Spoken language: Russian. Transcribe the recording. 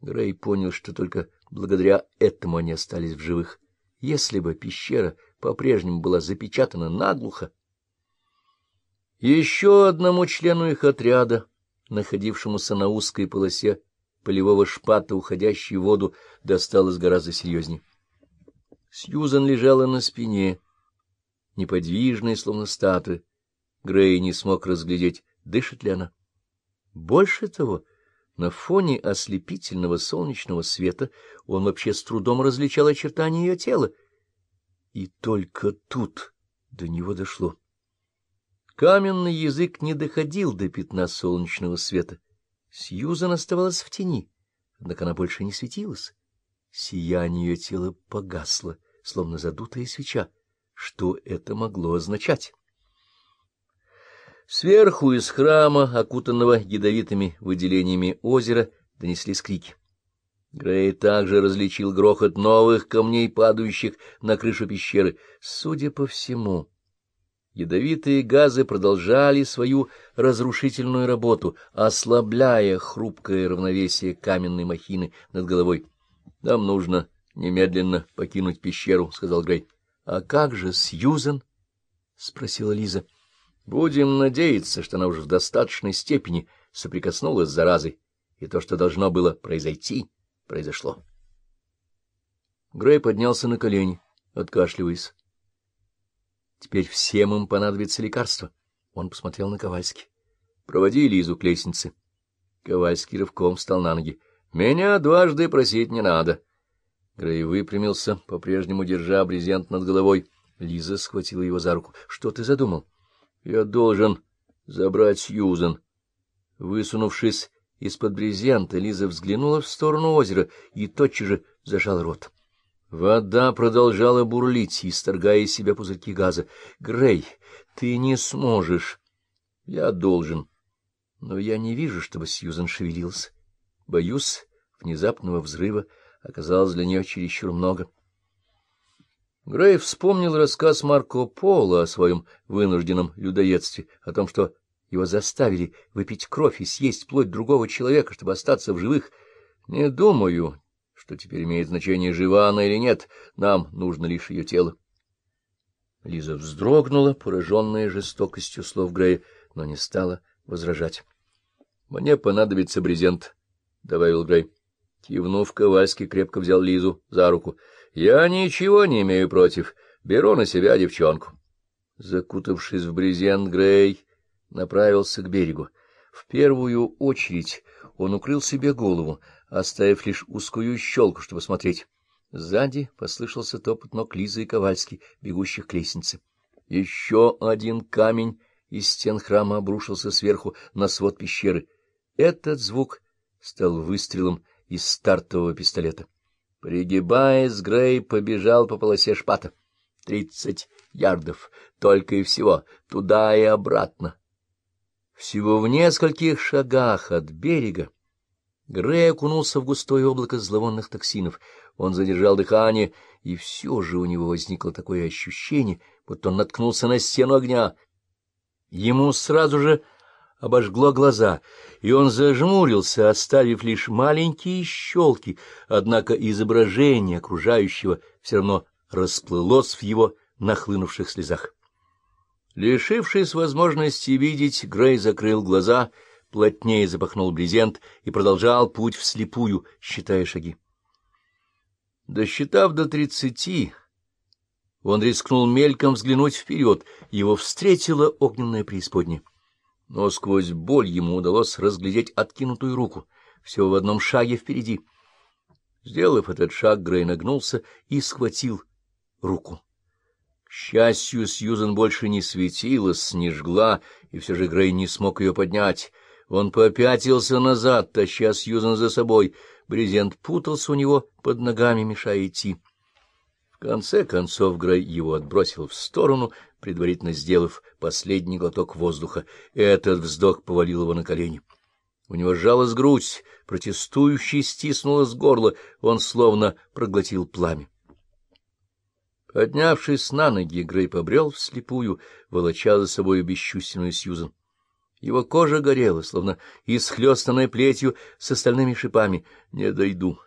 Грей понял, что только благодаря этому они остались в живых. Если бы пещера по-прежнему была запечатана наглухо, еще одному члену их отряда, находившемуся на узкой полосе полевого шпата, уходящей в воду, досталось гораздо серьезнее. Сьюзан лежала на спине, неподвижная, словно статуя. Грей не смог разглядеть, дышит ли она. Больше того, на фоне ослепительного солнечного света он вообще с трудом различал очертания ее тела. И только тут до него дошло. Каменный язык не доходил до пятна солнечного света. Сьюзан оставалась в тени, однако она больше не светилась. Сияние ее тела погасло, словно задутая свеча. Что это могло означать? Сверху из храма, окутанного ядовитыми выделениями озера, донеслись крики. Грей также различил грохот новых камней, падающих на крышу пещеры. Судя по всему, ядовитые газы продолжали свою разрушительную работу, ослабляя хрупкое равновесие каменной махины над головой. — Нам нужно немедленно покинуть пещеру, — сказал Грей. — А как же Сьюзен? — спросила Лиза. — Будем надеяться, что она уже в достаточной степени соприкоснулась с заразой, и то, что должно было произойти, произошло. Грей поднялся на колени, откашливаясь. Теперь всем им понадобится лекарство. Он посмотрел на Ковальски. — Проводи Лизу к лестнице. Ковальский рывком встал на ноги. — Меня дважды просить не надо. Грей выпрямился, по-прежнему держа брезент над головой. Лиза схватила его за руку. — Что ты задумал? — Я должен забрать Сьюзен. Высунувшись из-под брезента, Лиза взглянула в сторону озера и тотчас же зажал рот. Вода продолжала бурлить, исторгая из себя пузырьки газа. — Грей, ты не сможешь. — Я должен. Но я не вижу, чтобы Сьюзен шевелился. Боюсь внезапного взрыва оказалось для нее чересчур много. Грей вспомнил рассказ Марко Поло о своем вынужденном людоедстве, о том, что его заставили выпить кровь и съесть плоть другого человека, чтобы остаться в живых. Не думаю, что теперь имеет значение, жива она или нет, нам нужно лишь ее тело. Лиза вздрогнула, пораженная жестокостью слов Грея, но не стала возражать. — Мне понадобится брезент, — добавил Грей. Кивнув, Ковальский крепко взял Лизу за руку. — Я ничего не имею против. Беру на себя девчонку. Закутавшись в брезент, Грей направился к берегу. В первую очередь он укрыл себе голову, оставив лишь узкую щелку, чтобы смотреть. Сзади послышался топот ног Лизы и Ковальски, бегущих к лестнице. Еще один камень из стен храма обрушился сверху на свод пещеры. Этот звук стал выстрелом из стартового пистолета. Пригибаясь, Грей побежал по полосе шпата. Тридцать ярдов, только и всего, туда и обратно. Всего в нескольких шагах от берега Грей окунулся в густое облако зловонных токсинов. Он задержал дыхание, и все же у него возникло такое ощущение, будто он наткнулся на стену огня. Ему сразу же обожгло глаза, и он зажмурился, оставив лишь маленькие щелки, однако изображение окружающего все равно расплылось в его нахлынувших слезах. Лишившись возможности видеть, Грей закрыл глаза — плотнее запахнул брезент и продолжал путь вслепую, считая шаги. Досчитав до тридцати, он рискнул мельком взглянуть вперед, его встретила огненная преисподняя. Но сквозь боль ему удалось разглядеть откинутую руку, всего в одном шаге впереди. Сделав этот шаг, Грей нагнулся и схватил руку. К счастью, Сьюзен больше не светилась, не жгла, и все же Грей не смог ее поднять. Он попятился назад, таща Сьюзан за собой. Брезент путался у него под ногами, мешая идти. Конце концов Грей его отбросил в сторону, предварительно сделав последний глоток воздуха. Этот вздох повалил его на колени. У него сжалась грудь, протестующий стиснулось горло, он словно проглотил пламя. Поднявшись на ноги, Грей побрел вслепую, волоча за собой бесчувственную Сьюзан. Его кожа горела, словно исхлестанная плетью с остальными шипами. Не дойду.